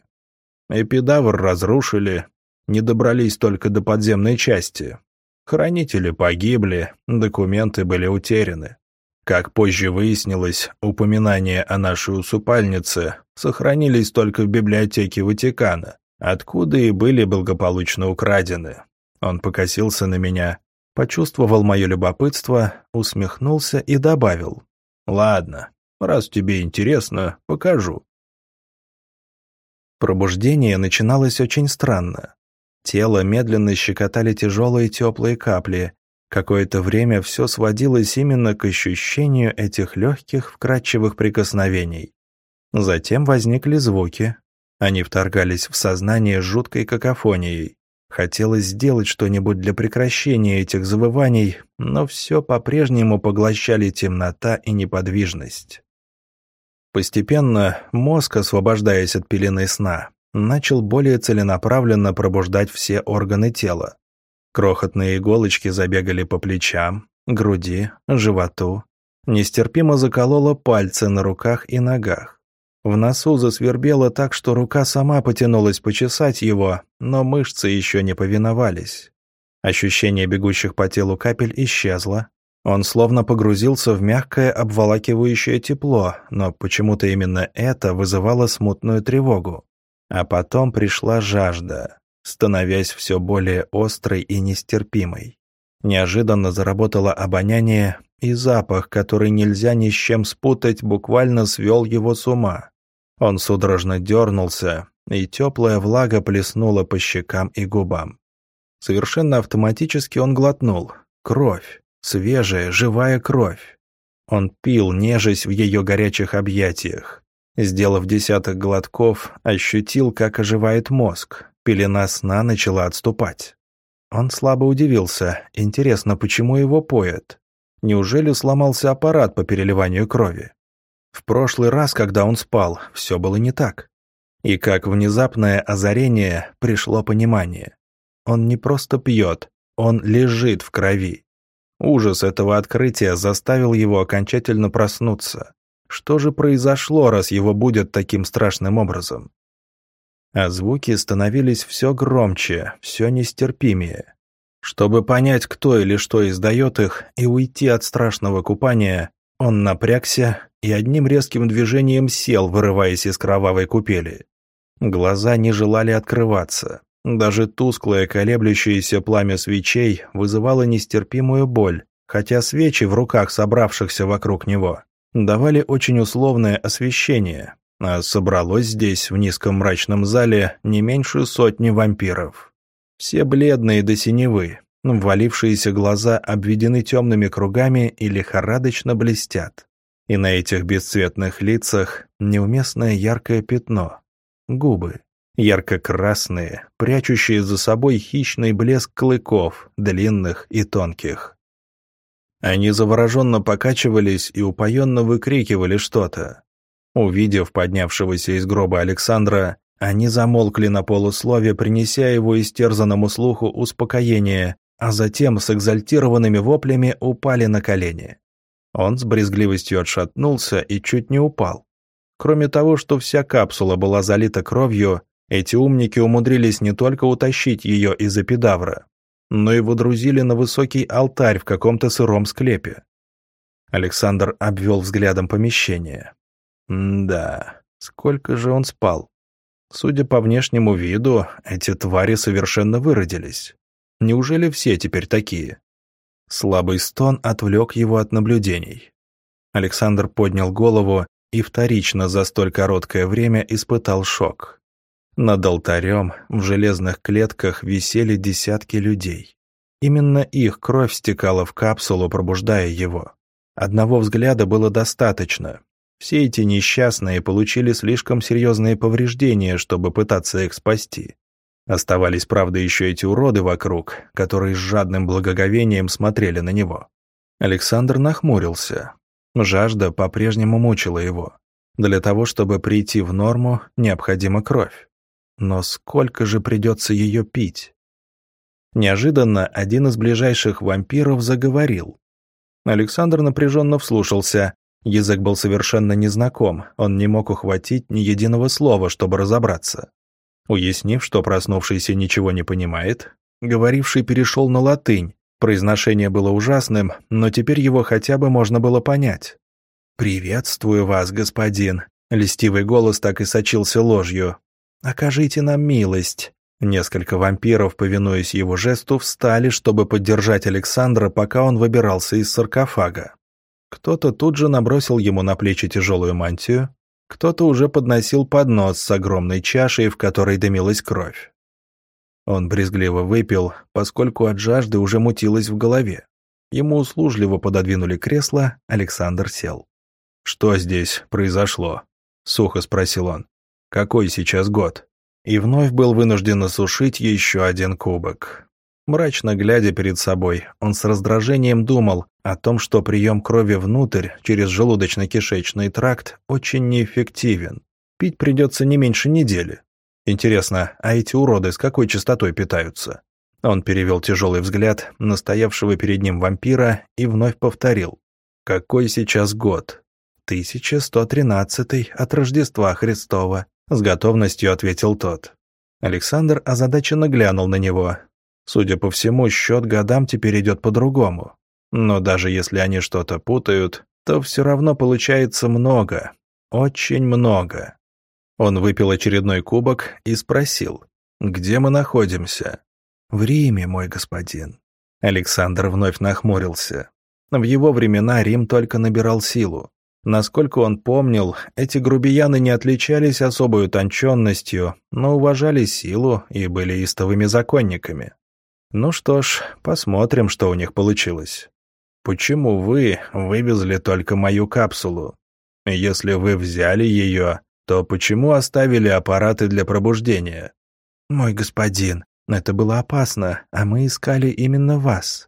Speaker 1: Эпидавр разрушили, не добрались только до подземной части. Хранители погибли, документы были утеряны. Как позже выяснилось, упоминания о нашей усыпальнице сохранились только в библиотеке Ватикана, откуда и были благополучно украдены. Он покосился на меня, почувствовал мое любопытство, усмехнулся и добавил. «Ладно, раз тебе интересно, покажу». Пробуждение начиналось очень странно. Тело медленно щекотали тяжелые теплые капли. Какое-то время все сводилось именно к ощущению этих легких, вкрадчивых прикосновений. Затем возникли звуки. Они вторгались в сознание жуткой какофонией. Хотелось сделать что-нибудь для прекращения этих завываний, но все по-прежнему поглощали темнота и неподвижность. Постепенно мозг, освобождаясь от пелены сна, начал более целенаправленно пробуждать все органы тела. Крохотные иголочки забегали по плечам, груди, животу. Нестерпимо закололо пальцы на руках и ногах. В носу засвербело так, что рука сама потянулась почесать его, но мышцы еще не повиновались. Ощущение бегущих по телу капель исчезло. Он словно погрузился в мягкое обволакивающее тепло, но почему-то именно это вызывало смутную тревогу. А потом пришла жажда, становясь все более острой и нестерпимой. Неожиданно заработало обоняние, и запах, который нельзя ни с чем спутать, буквально свел его с ума. Он судорожно дернулся, и теплая влага плеснула по щекам и губам. Совершенно автоматически он глотнул. Кровь. Свежая, живая кровь. Он пил, нежесть в ее горячих объятиях. Сделав десяток глотков, ощутил, как оживает мозг. Пелена сна начала отступать. Он слабо удивился. Интересно, почему его поят? Неужели сломался аппарат по переливанию крови? В прошлый раз, когда он спал, все было не так. И как внезапное озарение пришло понимание. Он не просто пьет, он лежит в крови. Ужас этого открытия заставил его окончательно проснуться. Что же произошло, раз его будет таким страшным образом? А звуки становились все громче, все нестерпимее. Чтобы понять, кто или что издает их, и уйти от страшного купания, он напрягся и одним резким движением сел, вырываясь из кровавой купели. Глаза не желали открываться. Даже тусклое колеблющееся пламя свечей вызывало нестерпимую боль, хотя свечи в руках собравшихся вокруг него давали очень условное освещение, а собралось здесь, в низком мрачном зале, не меньше сотни вампиров. Все бледные до синевы, ввалившиеся глаза обведены темными кругами и лихорадочно блестят. И на этих бесцветных лицах неуместное яркое пятно. Губы. Ярко-красные, прячущие за собой хищный блеск клыков, длинных и тонких. Они завороженно покачивались и упоенно выкрикивали что-то. Увидев поднявшегося из гроба Александра, они замолкли на полуслове, принеся его истерзанному слуху успокоение, а затем с экзальтированными воплями упали на колени. Он с брезгливостью отшатнулся и чуть не упал. Кроме того, что вся капсула была залита кровью, эти умники умудрились не только утащить ее из эпидавра, но и водрузили на высокий алтарь в каком-то сыром склепе. Александр обвел взглядом помещение. Да, сколько же он спал. Судя по внешнему виду, эти твари совершенно выродились. Неужели все теперь такие? Слабый стон отвлек его от наблюдений. Александр поднял голову и вторично за столь короткое время испытал шок. Над алтарем в железных клетках висели десятки людей. Именно их кровь стекала в капсулу, пробуждая его. Одного взгляда было достаточно. Все эти несчастные получили слишком серьезные повреждения, чтобы пытаться их спасти. Оставались, правда, еще эти уроды вокруг, которые с жадным благоговением смотрели на него. Александр нахмурился. Жажда по-прежнему мучила его. Для того, чтобы прийти в норму, необходима кровь. Но сколько же придется ее пить? Неожиданно один из ближайших вампиров заговорил. Александр напряженно вслушался. Язык был совершенно незнаком, он не мог ухватить ни единого слова, чтобы разобраться. Уяснив, что проснувшийся ничего не понимает, говоривший перешел на латынь. Произношение было ужасным, но теперь его хотя бы можно было понять. «Приветствую вас, господин!» Листивый голос так и сочился ложью. «Окажите нам милость!» Несколько вампиров, повинуясь его жесту, встали, чтобы поддержать Александра, пока он выбирался из саркофага. Кто-то тут же набросил ему на плечи тяжелую мантию, кто-то уже подносил поднос с огромной чашей, в которой дымилась кровь. Он брезгливо выпил, поскольку от жажды уже мутилось в голове. Ему услужливо пододвинули кресло, Александр сел. «Что здесь произошло?» — сухо спросил он. «Какой сейчас год?» и вновь был вынужден осушить еще один кубок. Мрачно глядя перед собой, он с раздражением думал о том, что прием крови внутрь через желудочно-кишечный тракт очень неэффективен. Пить придется не меньше недели. Интересно, а эти уроды с какой частотой питаются? Он перевел тяжелый взгляд на стоявшего перед ним вампира и вновь повторил. «Какой сейчас год?» «1113 от Рождества Христова», с готовностью ответил тот. Александр озадаченно глянул на него. Судя по всему, счет годам теперь идет по-другому. Но даже если они что-то путают, то все равно получается много. Очень много. Он выпил очередной кубок и спросил, «Где мы находимся?» «В Риме, мой господин». Александр вновь нахмурился. В его времена Рим только набирал силу. Насколько он помнил, эти грубияны не отличались особой утонченностью, но уважали силу и были истовыми законниками. Ну что ж, посмотрим, что у них получилось. Почему вы вывезли только мою капсулу? Если вы взяли ее, то почему оставили аппараты для пробуждения? Мой господин, это было опасно, а мы искали именно вас.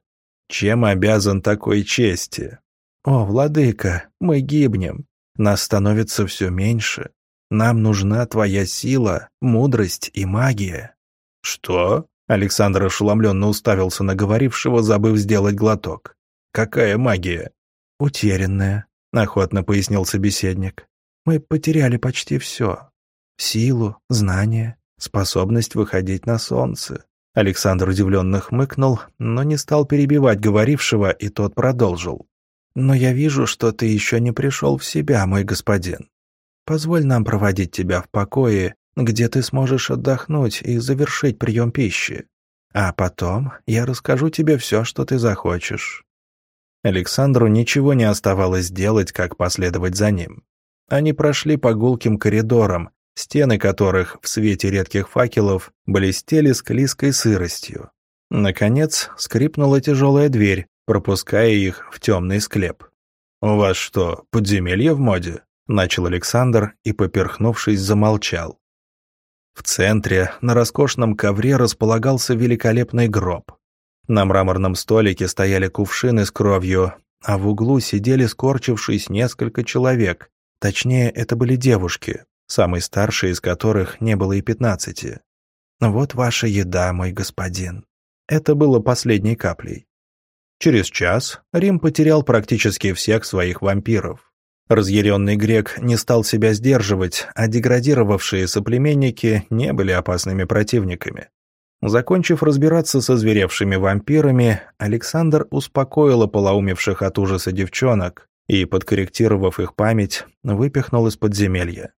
Speaker 1: Чем обязан такой чести? «О, владыка, мы гибнем. Нас становится все меньше. Нам нужна твоя сила, мудрость и магия». «Что?» Александр ошеломленно уставился на говорившего, забыв сделать глоток. «Какая магия?» «Утерянная», — охотно пояснил собеседник. «Мы потеряли почти все. Силу, знания, способность выходить на солнце». Александр удивленно хмыкнул, но не стал перебивать говорившего, и тот продолжил. Но я вижу, что ты еще не пришел в себя, мой господин. Позволь нам проводить тебя в покое, где ты сможешь отдохнуть и завершить прием пищи. А потом я расскажу тебе все, что ты захочешь». Александру ничего не оставалось делать, как последовать за ним. Они прошли по гулким коридорам, стены которых в свете редких факелов блестели склизкой сыростью. Наконец скрипнула тяжелая дверь, пропуская их в темный склеп. «У вас что, подземелье в моде?» — начал Александр и, поперхнувшись, замолчал. В центре, на роскошном ковре, располагался великолепный гроб. На мраморном столике стояли кувшины с кровью, а в углу сидели, скорчившись, несколько человек. Точнее, это были девушки, самой старшей из которых не было и пятнадцати. «Вот ваша еда, мой господин». Это было последней каплей. Через час Рим потерял практически всех своих вампиров. Разъяренный грек не стал себя сдерживать, а деградировавшие соплеменники не были опасными противниками. Закончив разбираться со зверевшими вампирами, Александр успокоил ополоумевших от ужаса девчонок и, подкорректировав их память, выпихнул из подземелья.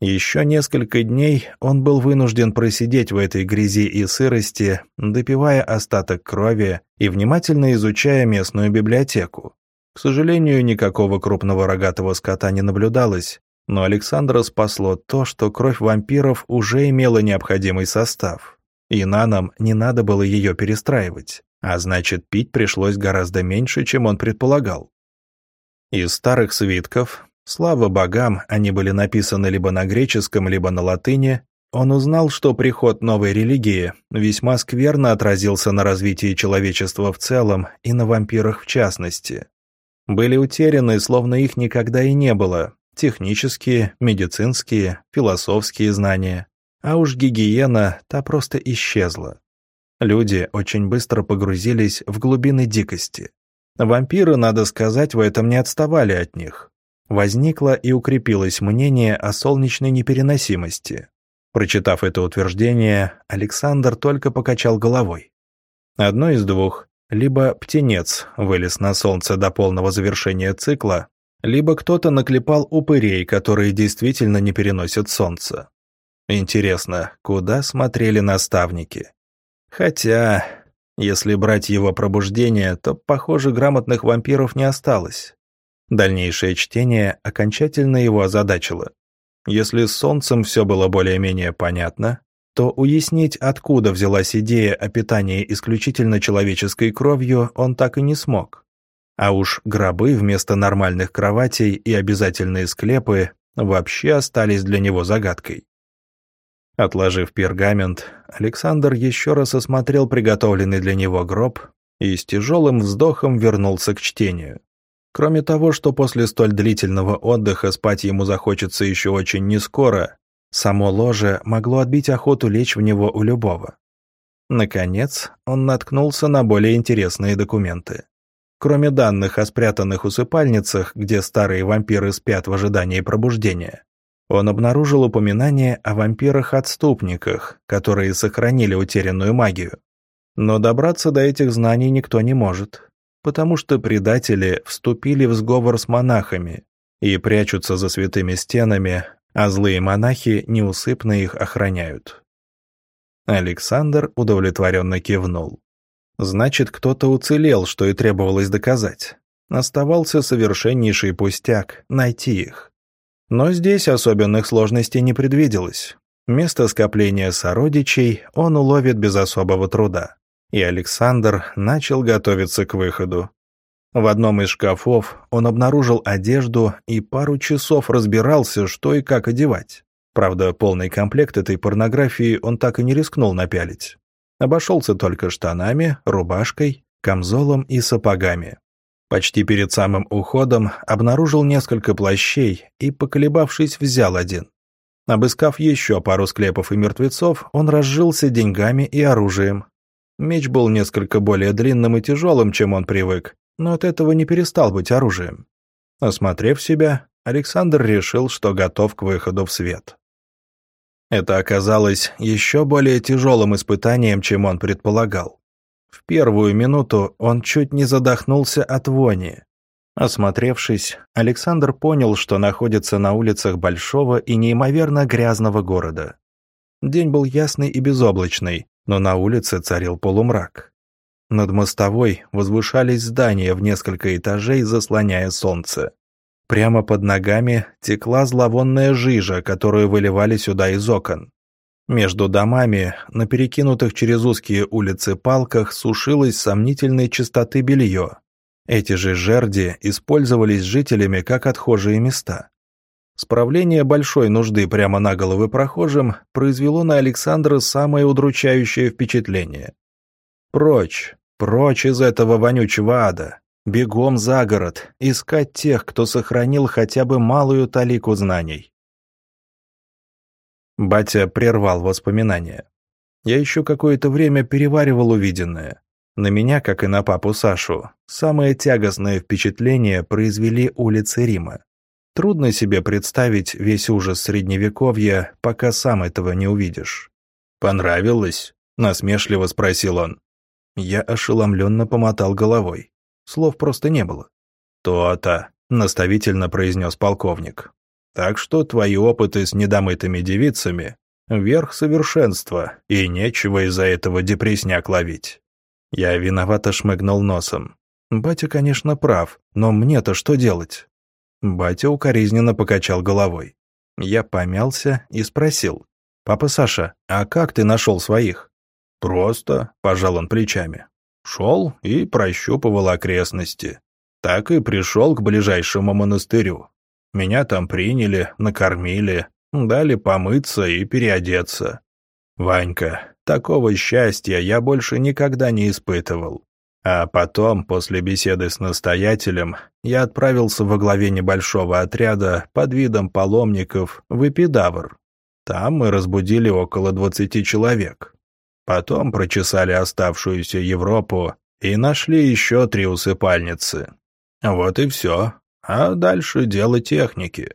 Speaker 1: Еще несколько дней он был вынужден просидеть в этой грязи и сырости, допивая остаток крови и внимательно изучая местную библиотеку. К сожалению, никакого крупного рогатого скота не наблюдалось, Но Александра спасло то, что кровь вампиров уже имела необходимый состав, и нанам не надо было ее перестраивать, а значит, пить пришлось гораздо меньше, чем он предполагал. Из старых свитков, слава богам, они были написаны либо на греческом, либо на латыни, он узнал, что приход новой религии весьма скверно отразился на развитии человечества в целом и на вампирах в частности. Были утеряны, словно их никогда и не было, технические, медицинские, философские знания. А уж гигиена, та просто исчезла. Люди очень быстро погрузились в глубины дикости. Вампиры, надо сказать, в этом не отставали от них. Возникло и укрепилось мнение о солнечной непереносимости. Прочитав это утверждение, Александр только покачал головой. Одно из двух. Либо птенец вылез на солнце до полного завершения цикла, либо кто-то наклепал упырей, которые действительно не переносят солнце. Интересно, куда смотрели наставники? Хотя, если брать его пробуждение, то, похоже, грамотных вампиров не осталось. Дальнейшее чтение окончательно его озадачило. Если с Солнцем все было более-менее понятно, то уяснить, откуда взялась идея о питании исключительно человеческой кровью, он так и не смог. А уж гробы вместо нормальных кроватей и обязательные склепы вообще остались для него загадкой. Отложив пергамент, Александр еще раз осмотрел приготовленный для него гроб и с тяжелым вздохом вернулся к чтению. Кроме того, что после столь длительного отдыха спать ему захочется еще очень нескоро, само ложе могло отбить охоту лечь в него у любого. Наконец, он наткнулся на более интересные документы. Кроме данных о спрятанных усыпальницах, где старые вампиры спят в ожидании пробуждения, он обнаружил упоминание о вампирах-отступниках, которые сохранили утерянную магию. Но добраться до этих знаний никто не может потому что предатели вступили в сговор с монахами и прячутся за святыми стенами, а злые монахи неусыпно их охраняют. Александр удовлетворенно кивнул. Значит, кто-то уцелел, что и требовалось доказать. Оставался совершеннейший пустяк — найти их. Но здесь особенных сложностей не предвиделось. Место скопления сородичей он уловит без особого труда и Александр начал готовиться к выходу. В одном из шкафов он обнаружил одежду и пару часов разбирался, что и как одевать. Правда, полный комплект этой порнографии он так и не рискнул напялить. Обошелся только штанами, рубашкой, камзолом и сапогами. Почти перед самым уходом обнаружил несколько плащей и, поколебавшись, взял один. Обыскав еще пару склепов и мертвецов, он разжился деньгами и оружием, Меч был несколько более длинным и тяжелым, чем он привык, но от этого не перестал быть оружием. Осмотрев себя, Александр решил, что готов к выходу в свет. Это оказалось еще более тяжелым испытанием, чем он предполагал. В первую минуту он чуть не задохнулся от вони. Осмотревшись, Александр понял, что находится на улицах большого и неимоверно грязного города. День был ясный и безоблачный, но на улице царил полумрак. Над мостовой возвышались здания в несколько этажей, заслоняя солнце. Прямо под ногами текла зловонная жижа, которую выливали сюда из окон. Между домами, на перекинутых через узкие улицы палках, сушилось сомнительной чистоты белье. Эти же жерди использовались жителями как отхожие места. Справление большой нужды прямо на головы прохожим произвело на Александра самое удручающее впечатление. Прочь, прочь из этого вонючего ада, бегом за город, искать тех, кто сохранил хотя бы малую талику знаний. Батя прервал воспоминания. Я еще какое-то время переваривал увиденное. На меня, как и на папу Сашу, самое тягостное впечатление произвели улицы Рима. Трудно себе представить весь ужас средневековья, пока сам этого не увидишь. «Понравилось?» — насмешливо спросил он. Я ошеломленно помотал головой. Слов просто не было. «То-то», — наставительно произнес полковник. «Так что твои опыты с недомытыми девицами — верх совершенства, и нечего из-за этого депресняк ловить». Я виновато шмыгнул носом. Батя, конечно, прав, но мне-то что делать? Батя укоризненно покачал головой. Я помялся и спросил. «Папа Саша, а как ты нашел своих?»
Speaker 2: «Просто», — пожал он плечами. «Шел и прощупывал окрестности. Так и пришел к ближайшему монастырю. Меня там приняли, накормили, дали помыться и переодеться. Ванька, такого счастья я больше никогда не испытывал. А потом, после беседы с настоятелем, я отправился во главе небольшого отряда под видом паломников в Эпидавр. Там мы разбудили около двадцати человек. Потом прочесали оставшуюся Европу и нашли еще три усыпальницы. Вот и все. А дальше дело техники.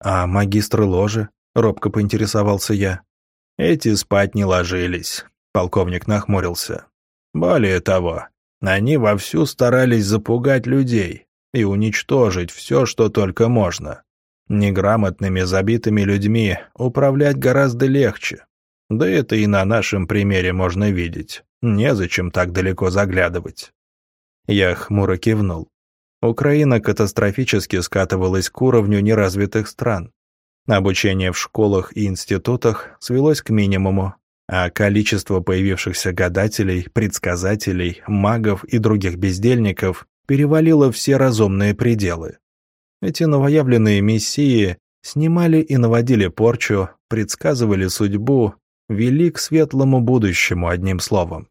Speaker 1: А магистры ложи? Робко поинтересовался я.
Speaker 2: Эти спать не ложились. Полковник нахмурился. Более того, они вовсю старались запугать людей и уничтожить все, что только можно. Неграмотными забитыми людьми управлять гораздо легче. Да это и на нашем примере можно видеть. Незачем так далеко заглядывать.
Speaker 1: Я хмуро кивнул. Украина катастрофически скатывалась к уровню неразвитых стран. Обучение в школах и институтах свелось к минимуму, а количество появившихся гадателей, предсказателей, магов и других бездельников перевалило все разумные пределы. Эти новоявленные мессии снимали и наводили порчу, предсказывали судьбу, вели к светлому будущему, одним словом.